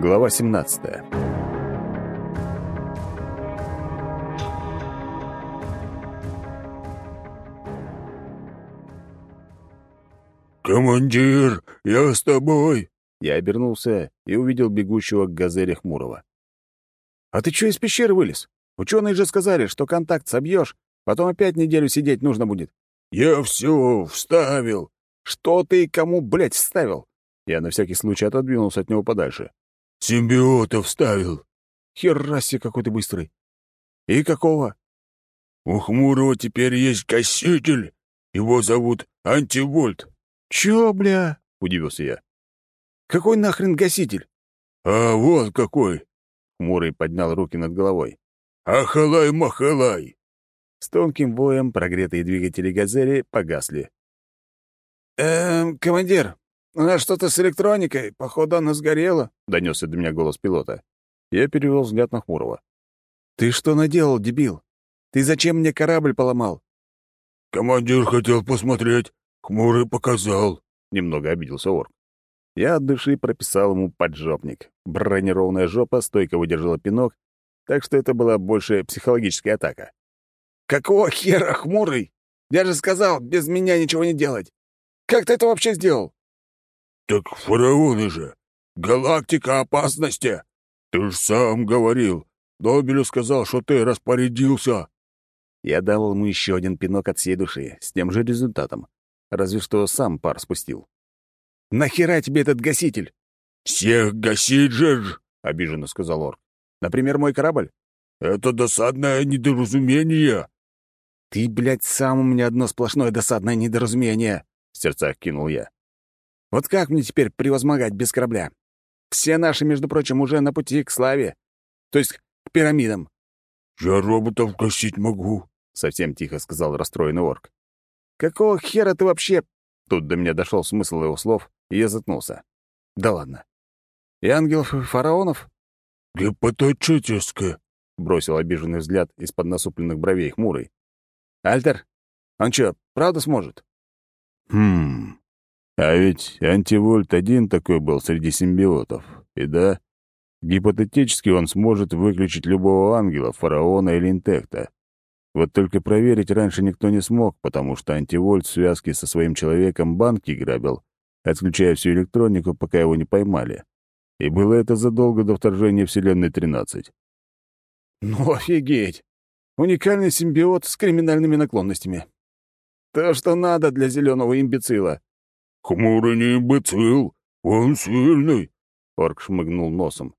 Глава 17 «Командир, я с тобой!» Я обернулся и увидел бегущего к газели Хмурого. «А ты что из пещеры вылез? Ученые же сказали, что контакт собьешь, потом опять неделю сидеть нужно будет». «Я все вставил». «Что ты кому, блядь, вставил?» Я на всякий случай отодвинулся от него подальше. «Симбиота вставил». «Хераси, какой ты быстрый!» «И какого?» «У Хмурого теперь есть гаситель. Его зовут Антивольт». «Чё, бля?» — удивился я. «Какой нахрен гаситель?» «А вот какой!» — Хмурый поднял руки над головой. «Ахалай-махалай!» С тонким воем прогретые двигатели «Газели» погасли. «Эм, командир, у нас что-то с электроникой. Походу, она сгорела», — донесся до меня голос пилота. Я перевел взгляд на Хмурого. «Ты что наделал, дебил? Ты зачем мне корабль поломал?» «Командир хотел посмотреть. Хмурый показал», — немного обиделся орк. Я от души прописал ему поджопник. Бронированная жопа стойко выдержала пинок, так что это была больше психологическая атака. «Какого хера, хмурый? Я же сказал, без меня ничего не делать. Как ты это вообще сделал?» «Так фараоны же! Галактика опасности! Ты ж сам говорил. Добелю сказал, что ты распорядился!» Я дал ему еще один пинок от всей души, с тем же результатом. Разве что сам пар спустил. «Нахера тебе этот гаситель?» «Всех гасить же ж!» — обиженно сказал Орк. «Например, мой корабль?» «Это досадное недоразумение!» «Ты, блядь, сам у меня одно сплошное досадное недоразумение!» — в сердцах кинул я. «Вот как мне теперь превозмогать без корабля? Все наши, между прочим, уже на пути к славе. То есть к пирамидам». «Я роботов гасить могу», — совсем тихо сказал расстроенный орк. «Какого хера ты вообще...» Тут до меня дошел смысл его слов, и я заткнулся. «Да ладно. И ангелов, и фараонов?» «Гипотетически», — бросил обиженный взгляд из-под насупленных бровей хмурый. «Альтер, он что, правда сможет?» «Хм... А ведь антивольт один такой был среди симбиотов. И да, гипотетически он сможет выключить любого ангела, фараона или интекта. Вот только проверить раньше никто не смог, потому что антивольт в связке со своим человеком банки грабил, отключая всю электронику, пока его не поймали. И было это задолго до вторжения Вселенной 13. «Ну, офигеть! Уникальный симбиот с криминальными наклонностями. То, что надо для зеленого имбецила». «Хмурый не имбецил, он сильный», — орк шмыгнул носом.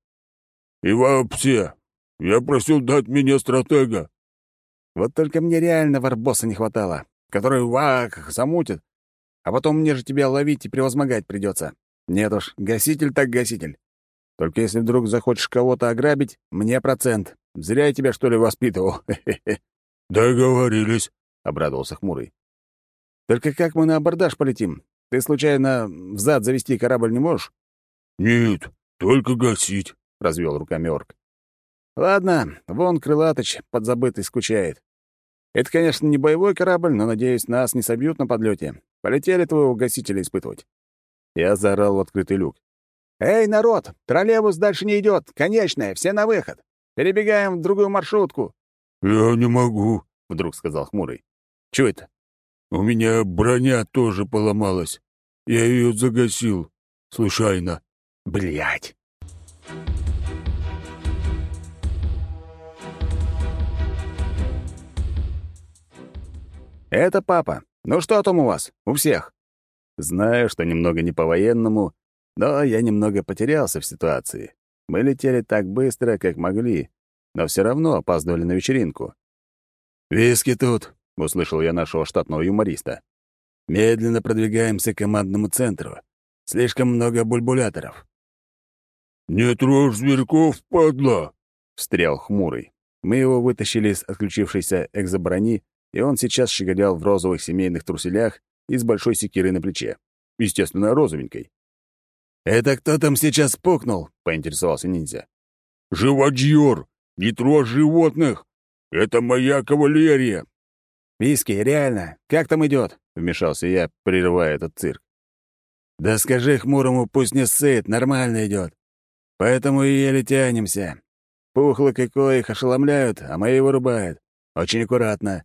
«И вообще, я просил дать мне стратега». «Вот только мне реально варбоса не хватало, который вак замутит, а потом мне же тебя ловить и превозмогать придется. Нет уж, гаситель так гаситель. Только если вдруг захочешь кого-то ограбить, мне процент. Зря я тебя, что ли, воспитывал. «Договорились», — обрадовался Хмурый. «Только как мы на абордаж полетим? Ты, случайно, взад завести корабль не можешь?» «Нет, только гасить», — развел руками орк. «Ладно, вон Крылатыч подзабытый скучает. Это, конечно, не боевой корабль, но, надеюсь, нас не собьют на подлете. Полетели твоего гасителя испытывать». Я заорал в открытый люк. «Эй, народ! Троллейбус дальше не идет! Конечная! Все на выход! Перебегаем в другую маршрутку!» «Я не могу», — вдруг сказал Хмурый. «Чего это?» «У меня броня тоже поломалась. Я ее загасил. Случайно». Блять. «Это папа. Ну что там у вас? У всех?» Знаю, что немного не по-военному, но я немного потерялся в ситуации. Мы летели так быстро, как могли, но все равно опаздывали на вечеринку. «Виски тут», — услышал я нашего штатного юмориста. «Медленно продвигаемся к командному центру. Слишком много бульбуляторов». «Не трожь зверьков, падла!» — встрял хмурый. Мы его вытащили из отключившейся экзоброни, и он сейчас щеголял в розовых семейных труселях и с большой секирой на плече. Естественно, розовенькой. «Это кто там сейчас пукнул?» — поинтересовался ниндзя. «Живодьер! Не трожь животных! Это моя кавалерия!» «Виски, реально, как там идет?» — вмешался я, прерывая этот цирк. «Да скажи хмурому, пусть не сыт, нормально идет. Поэтому и еле тянемся. Пухлок и кое их ошеломляют, а мои вырубают. Очень аккуратно.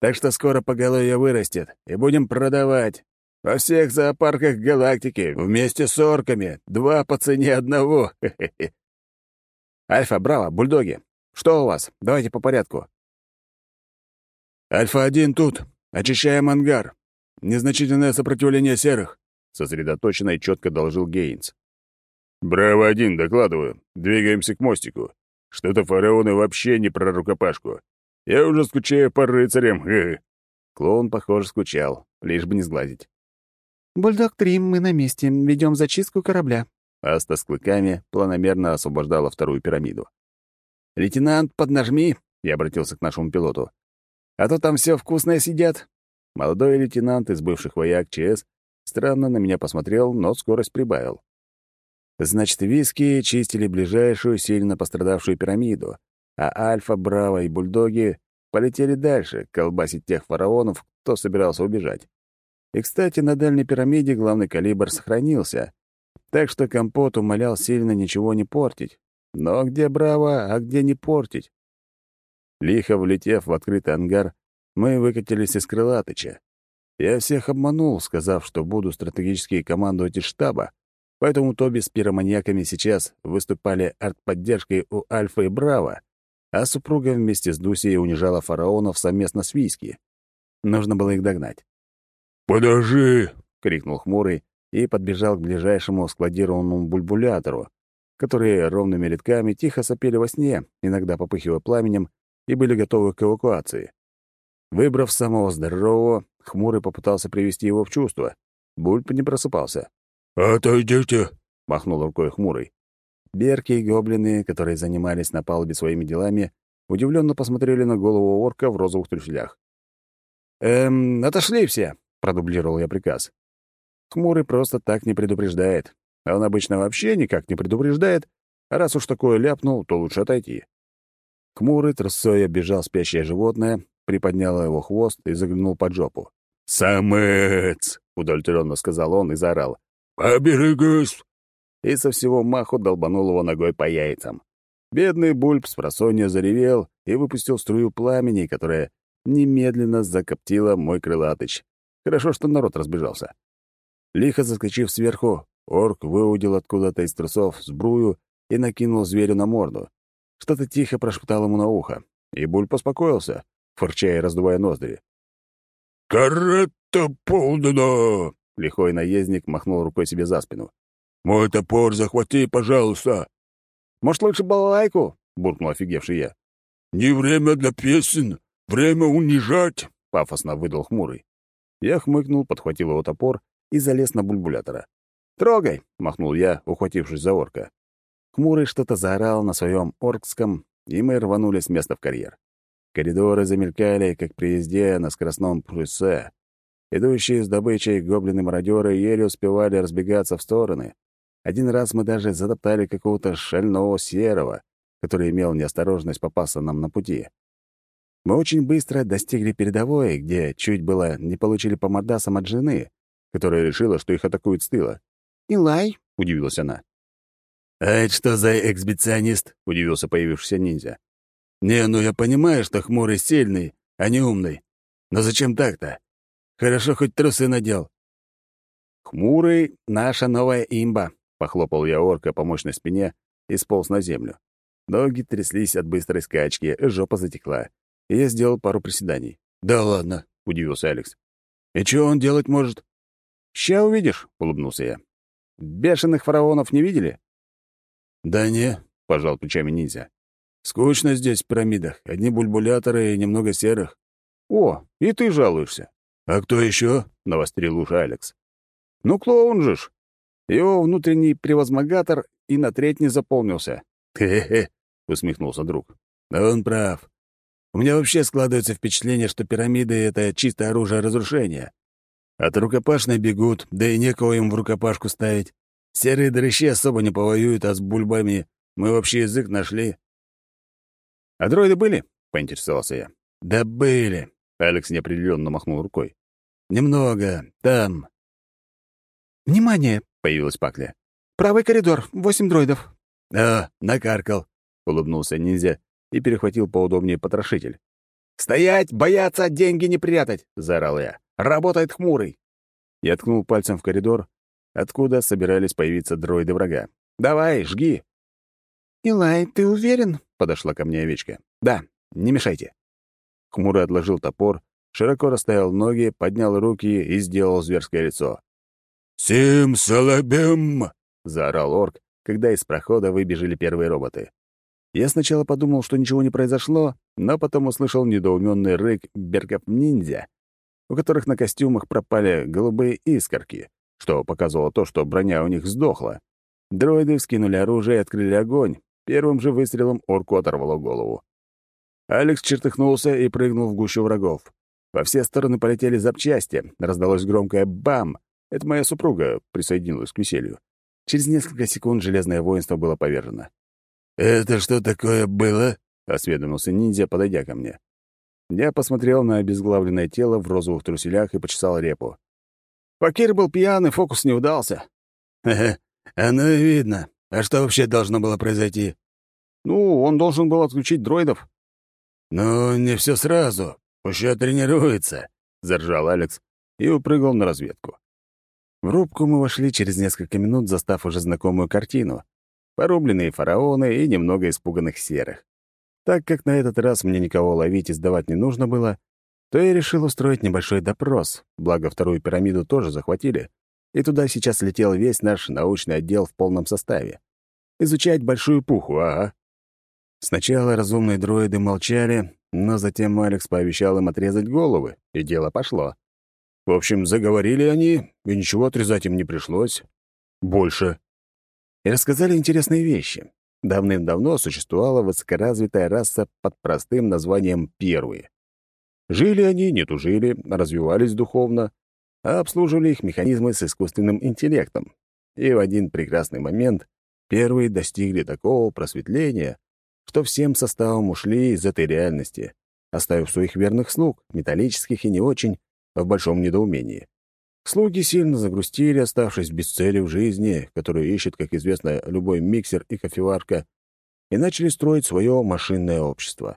Так что скоро поголовье вырастет, и будем продавать. Во всех зоопарках галактики, вместе с орками. Два по цене одного. Альфа, Браво, бульдоги. Что у вас? Давайте по порядку. Альфа-1 тут. Очищаем ангар. Незначительное сопротивление серых. Сосредоточенно и четко доложил Гейнс. «Браво-1, докладываю. Двигаемся к мостику. Что-то фараоны вообще не про рукопашку. Я уже скучаю по рыцарям. Клоун, похоже, скучал, лишь бы не сглазить. «Бульдог-3, мы на месте. Ведем зачистку корабля». Аста с клыками планомерно освобождала вторую пирамиду. «Лейтенант, поднажми!» — я обратился к нашему пилоту. «А то там все вкусное сидят». Молодой лейтенант из бывших вояк ЧС странно на меня посмотрел, но скорость прибавил. Значит, виски чистили ближайшую, сильно пострадавшую пирамиду, а Альфа, Браво и Бульдоги полетели дальше, колбасить тех фараонов, кто собирался убежать. И, кстати, на дальней пирамиде главный калибр сохранился, так что Компот умолял сильно ничего не портить. Но где Браво, а где не портить? Лихо влетев в открытый ангар, мы выкатились из крылатыча. Я всех обманул, сказав, что буду стратегически командовать из штаба, Поэтому Тоби с пироманьяками сейчас выступали артподдержкой у Альфа и Браво, а супруга вместе с Дусей унижала фараонов совместно с Виски. Нужно было их догнать. «Подожди!» — крикнул Хмурый и подбежал к ближайшему складированному бульбулятору, которые ровными рядками тихо сопели во сне, иногда попыхивая пламенем, и были готовы к эвакуации. Выбрав самого здорового, Хмурый попытался привести его в чувство. Бульб не просыпался. «Отойдите!» — махнул рукой хмурый. Берки и гоблины, которые занимались на палубе своими делами, удивленно посмотрели на голову орка в розовых трюфелях. «Эм, отошли все!» — продублировал я приказ. Хмурый просто так не предупреждает. Он обычно вообще никак не предупреждает, а раз уж такое ляпнул, то лучше отойти. Хмурый трусой оббежал спящее животное, приподнял его хвост и заглянул под жопу. «Самец!» — удовлетворенно сказал он и заорал. «Поберегись!» И со всего маху долбанул его ногой по яйцам. Бедный Бульб с просонья заревел и выпустил струю пламени, которая немедленно закоптила мой крылатыч. Хорошо, что народ разбежался. Лихо заскочив сверху, орк выудил откуда-то из трусов сбрую и накинул зверю на морду. Что-то тихо прошептал ему на ухо, и Бульб успокоился, фырчая и раздувая ноздри. «Каретта полдена!» Лихой наездник махнул рукой себе за спину. «Мой топор захвати, пожалуйста!» «Может, лучше балалайку?» — буркнул офигевший я. «Не время для песен, время унижать!» — пафосно выдал хмурый. Я хмыкнул, подхватил его топор и залез на бульбулятора. «Трогай!» — махнул я, ухватившись за орка. Хмурый что-то заорал на своем оркском, и мы рванули с места в карьер. Коридоры замелькали, как при езде на скоростном пруссе. Идущие с добычей гоблины-мародеры еле успевали разбегаться в стороны. Один раз мы даже затоптали какого-то шального серого, который имел неосторожность попасться нам на пути. Мы очень быстро достигли передовой, где чуть было не получили по мордасам от жены, которая решила, что их атакуют с тыла. «Илай?» — удивилась она. «А это что за эксбиционист?» — удивился появившийся ниндзя. «Не, ну я понимаю, что хмурый сильный, а не умный. Но зачем так-то? Хорошо, хоть трусы надел. «Хмурый — наша новая имба», — похлопал я орка по мощной спине и сполз на землю. Ноги тряслись от быстрой скачки, жопа затекла. И я сделал пару приседаний. «Да ладно», — удивился Алекс. «И что он делать может?» «Ща увидишь», — улыбнулся я. «Бешеных фараонов не видели?» «Да не», — пожал плечами ниндзя. «Скучно здесь в пирамидах. Одни бульбуляторы и немного серых». «О, и ты жалуешься. «А кто еще?» — навострил уши Алекс. «Ну, клоун же ж. Его внутренний превозмогатор и на треть не заполнился». «Хе-хе», — усмехнулся друг. «Да он прав. У меня вообще складывается впечатление, что пирамиды — это чистое оружие разрушения. От рукопашной бегут, да и некого им в рукопашку ставить. Серые дрыщи особо не повоюют, а с бульбами мы вообще язык нашли». «А дроиды были?» — поинтересовался я. «Да были», — Алекс неопределенно махнул рукой. «Немного. Там». «Внимание!» — появилась Пакля. «Правый коридор. Восемь дроидов». «А, накаркал», — улыбнулся ниндзя и перехватил поудобнее потрошитель. «Стоять! Бояться! Деньги не прятать!» — заорал я. «Работает хмурый!» Я ткнул пальцем в коридор, откуда собирались появиться дроиды врага. «Давай, жги!» «Илай, ты уверен?» — подошла ко мне овечка. «Да, не мешайте». Хмурый отложил топор, широко расставил ноги, поднял руки и сделал зверское лицо. «Сим салабем!» — заорал орк, когда из прохода выбежали первые роботы. Я сначала подумал, что ничего не произошло, но потом услышал недоуменный рык берков-ниндзя, у которых на костюмах пропали голубые искорки, что показывало то, что броня у них сдохла. Дроиды вскинули оружие и открыли огонь. Первым же выстрелом орку оторвало голову. Алекс чертыхнулся и прыгнул в гущу врагов. Во все стороны полетели запчасти, раздалось громкое «бам!» Это моя супруга присоединилась к веселью. Через несколько секунд железное воинство было повержено. «Это что такое было?» — осведомился ниндзя, подойдя ко мне. Я посмотрел на обезглавленное тело в розовых труселях и почесал репу. Факир был пьяный, фокус не удался. «Ха-ха, оно и видно. А что вообще должно было произойти?» «Ну, он должен был отключить дроидов». «Ну, не все сразу. Еще тренируется», — заржал Алекс и упрыгал на разведку. В рубку мы вошли через несколько минут, застав уже знакомую картину. Порубленные фараоны и немного испуганных серых. Так как на этот раз мне никого ловить и сдавать не нужно было, то я решил устроить небольшой допрос, благо вторую пирамиду тоже захватили, и туда сейчас летел весь наш научный отдел в полном составе. Изучать большую пуху, ага. Сначала разумные дроиды молчали, но затем Алекс пообещал им отрезать головы, и дело пошло. В общем, заговорили они, и ничего отрезать им не пришлось. Больше. И рассказали интересные вещи. Давным-давно существовала высокоразвитая раса под простым названием «первые». Жили они, не тужили, развивались духовно, а обслуживали их механизмы с искусственным интеллектом. И в один прекрасный момент первые достигли такого просветления, что всем составом ушли из этой реальности, оставив своих верных слуг, металлических и не очень, в большом недоумении. Слуги сильно загрустили, оставшись без цели в жизни, которую ищет, как известно, любой миксер и кофеварка, и начали строить свое машинное общество.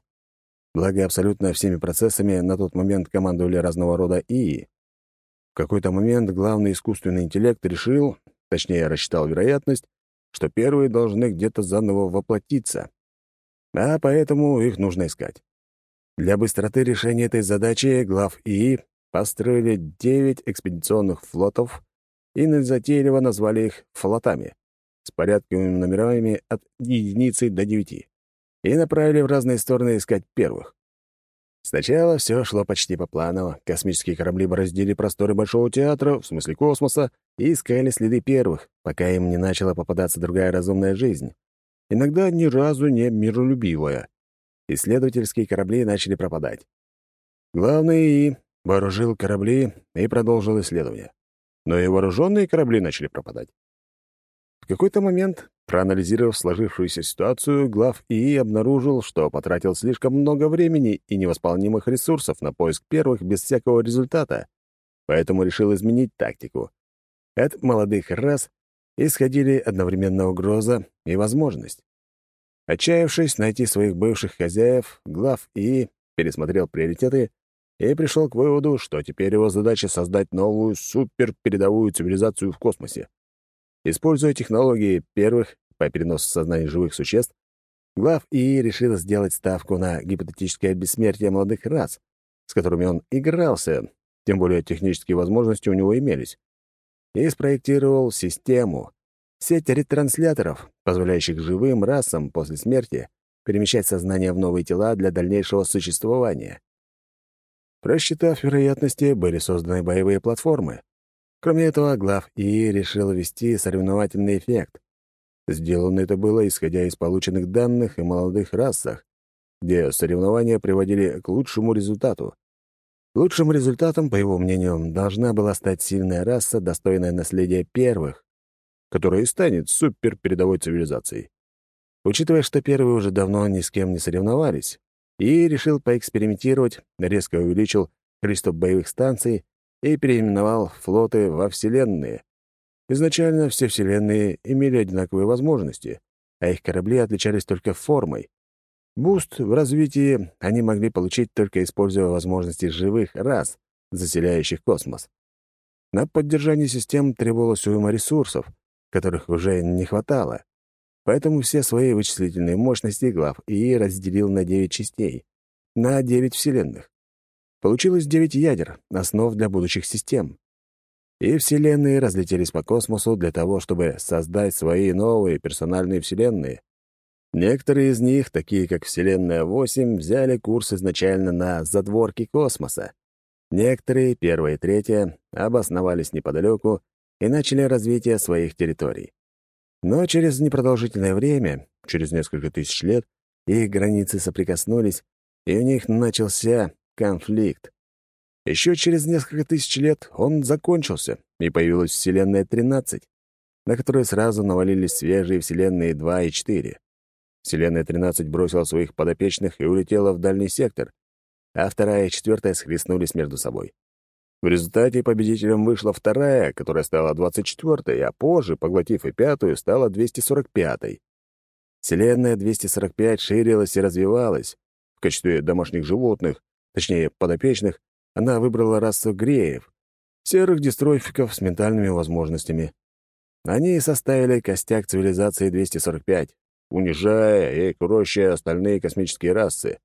Благо, абсолютно всеми процессами на тот момент командовали разного рода ИИ. В какой-то момент главный искусственный интеллект решил, точнее, рассчитал вероятность, что первые должны где-то заново воплотиться. А поэтому их нужно искать. Для быстроты решения этой задачи глав ИИ построили девять экспедиционных флотов и незатейливо назвали их флотами с порядковыми номерами от единицы до девяти и направили в разные стороны искать первых. Сначала все шло почти по плану. Космические корабли бороздили просторы Большого театра, в смысле космоса, и искали следы первых, пока им не начала попадаться другая разумная жизнь. Иногда ни разу не миролюбивая. Исследовательские корабли начали пропадать. Главный и вооружил корабли и продолжил исследование. Но и вооруженные корабли начали пропадать. В какой-то момент, проанализировав сложившуюся ситуацию, глав ИИ обнаружил, что потратил слишком много времени и невосполнимых ресурсов на поиск первых без всякого результата, поэтому решил изменить тактику. От молодых рас исходили одновременно угроза и возможность. Отчаявшись найти своих бывших хозяев, глав ИИ пересмотрел приоритеты и пришел к выводу, что теперь его задача создать новую суперпередовую цивилизацию в космосе. Используя технологии первых по переносу сознания живых существ, глав ИИ решил сделать ставку на гипотетическое бессмертие молодых рас, с которыми он игрался, тем более технические возможности у него имелись, и спроектировал систему, сеть ретрансляторов, позволяющих живым расам после смерти перемещать сознание в новые тела для дальнейшего существования. Просчитав вероятности, были созданы боевые платформы. Кроме этого, глав ИИ решил ввести соревновательный эффект. Сделано это было, исходя из полученных данных о молодых расах, где соревнования приводили к лучшему результату. Лучшим результатом, по его мнению, должна была стать сильная раса, достойная наследия первых, которая и станет суперпередовой цивилизацией. Учитывая, что первые уже давно ни с кем не соревновались, и решил поэкспериментировать, резко увеличил количество боевых станций и переименовал флоты во Вселенные. Изначально все Вселенные имели одинаковые возможности, а их корабли отличались только формой. Буст в развитии они могли получить, только используя возможности живых рас, заселяющих космос. На поддержание систем требовалось уйма ресурсов, которых уже не хватало. Поэтому все свои вычислительные мощности глав ИИ разделил на 9 частей, на 9 вселенных. Получилось 9 ядер, основ для будущих систем. И вселенные разлетелись по космосу для того, чтобы создать свои новые персональные вселенные. Некоторые из них, такие как Вселенная 8, взяли курс изначально на задворки космоса. Некоторые, первая и третья, обосновались неподалеку и начали развитие своих территорий. Но через непродолжительное время, через несколько тысяч лет, их границы соприкоснулись, и у них начался конфликт. Еще через несколько тысяч лет он закончился, и появилась Вселенная 13, на которую сразу навалились свежие Вселенные 2 и 4. Вселенная 13 бросила своих подопечных и улетела в дальний сектор, а вторая и четвертая схлестнулись между собой. В результате победителем вышла вторая, которая стала 24-й, а позже, поглотив и пятую, стала 245-й. Вселенная 245 ширилась и развивалась. В качестве домашних животных, точнее, подопечных, она выбрала расу греев, серых дистрофиков с ментальными возможностями. Они составили костяк цивилизации 245, унижая и курощая остальные космические расы.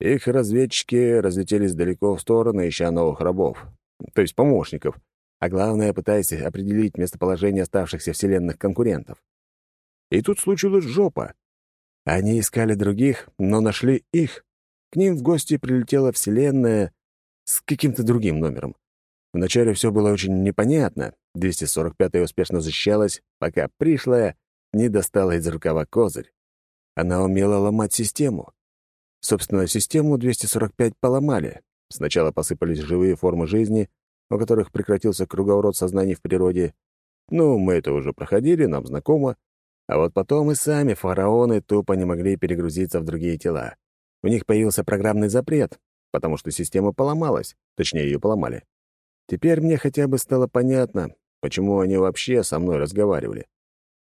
Их разведчики разлетелись далеко в стороны, ища новых рабов, то есть помощников, а главное, пытаясь определить местоположение оставшихся вселенных конкурентов. И тут случилась жопа. Они искали других, но нашли их. К ним в гости прилетела вселенная с каким-то другим номером. Вначале все было очень непонятно. 245-я успешно защищалась, пока пришлая не достала из рукава козырь. Она умела ломать систему. Собственно, систему 245 поломали. Сначала посыпались живые формы жизни, у которых прекратился круговорот сознаний в природе. Ну, мы это уже проходили, нам знакомо. А вот потом и сами фараоны тупо не могли перегрузиться в другие тела. У них появился программный запрет, потому что система поломалась, точнее, ее поломали. Теперь мне хотя бы стало понятно, почему они вообще со мной разговаривали.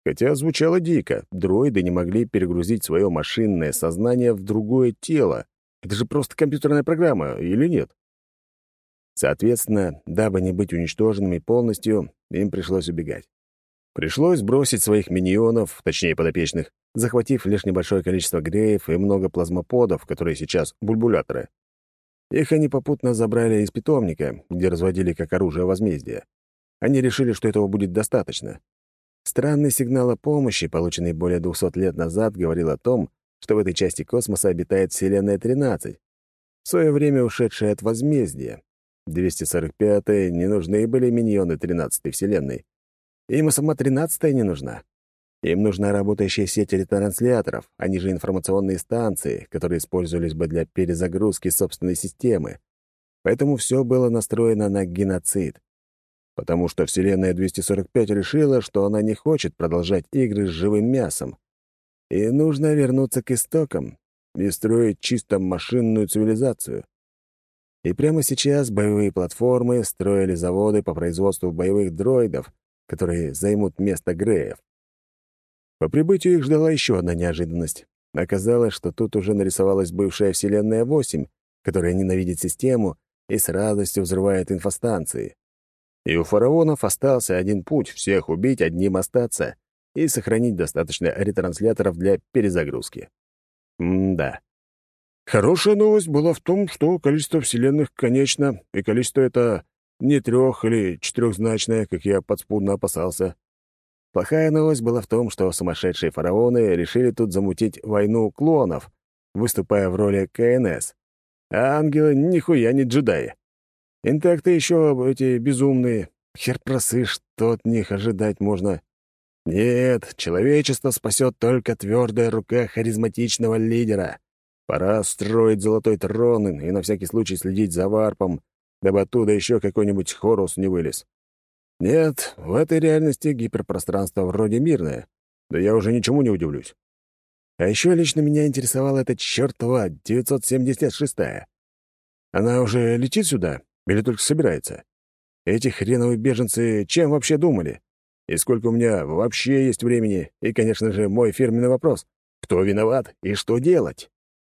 Хотя звучало дико, дроиды не могли перегрузить свое машинное сознание в другое тело. Это же просто компьютерная программа, или нет? Соответственно, дабы не быть уничтоженными полностью, им пришлось убегать. Пришлось бросить своих миньонов, точнее подопечных, захватив лишь небольшое количество греев и много плазмоподов, которые сейчас бульбуляторы. Их они попутно забрали из питомника, где разводили как оружие возмездия. Они решили, что этого будет достаточно. Странный сигнал о помощи, полученный более 200 лет назад, говорил о том, что в этой части космоса обитает Вселенная 13, в свое время ушедшая от возмездия. 245-е не нужны были миньоны 13-й Вселенной. Им и сама 13-я не нужна. Им нужна работающая сеть ретрансляторов, они же информационные станции, которые использовались бы для перезагрузки собственной системы. Поэтому все было настроено на геноцид потому что Вселенная 245 решила, что она не хочет продолжать игры с живым мясом. И нужно вернуться к истокам и строить чисто машинную цивилизацию. И прямо сейчас боевые платформы строили заводы по производству боевых дроидов, которые займут место Греев. По прибытию их ждала еще одна неожиданность. Оказалось, что тут уже нарисовалась бывшая Вселенная 8, которая ненавидит систему и с радостью взрывает инфостанции. И у фараонов остался один путь — всех убить, одним остаться и сохранить достаточно ретрансляторов для перезагрузки. М-да. Хорошая новость была в том, что количество вселенных конечно, и количество это не трех- или четырехзначное, как я подспудно опасался. Плохая новость была в том, что сумасшедшие фараоны решили тут замутить войну клонов, выступая в роли КНС. А ангелы нихуя не джедаи. Интакты еще эти безумные. Хер просы, что от них ожидать можно. Нет, человечество спасет только твердая рука харизматичного лидера. Пора строить золотой трон и на всякий случай следить за варпом, дабы оттуда еще какой-нибудь хорус не вылез. Нет, в этой реальности гиперпространство вроде мирное, да я уже ничему не удивлюсь. А еще лично меня интересовала эта чертова 976-я. Она уже летит сюда? Или только собирается? Эти хреновые беженцы чем вообще думали? И сколько у меня вообще есть времени? И, конечно же, мой фирменный вопрос. Кто виноват и что делать?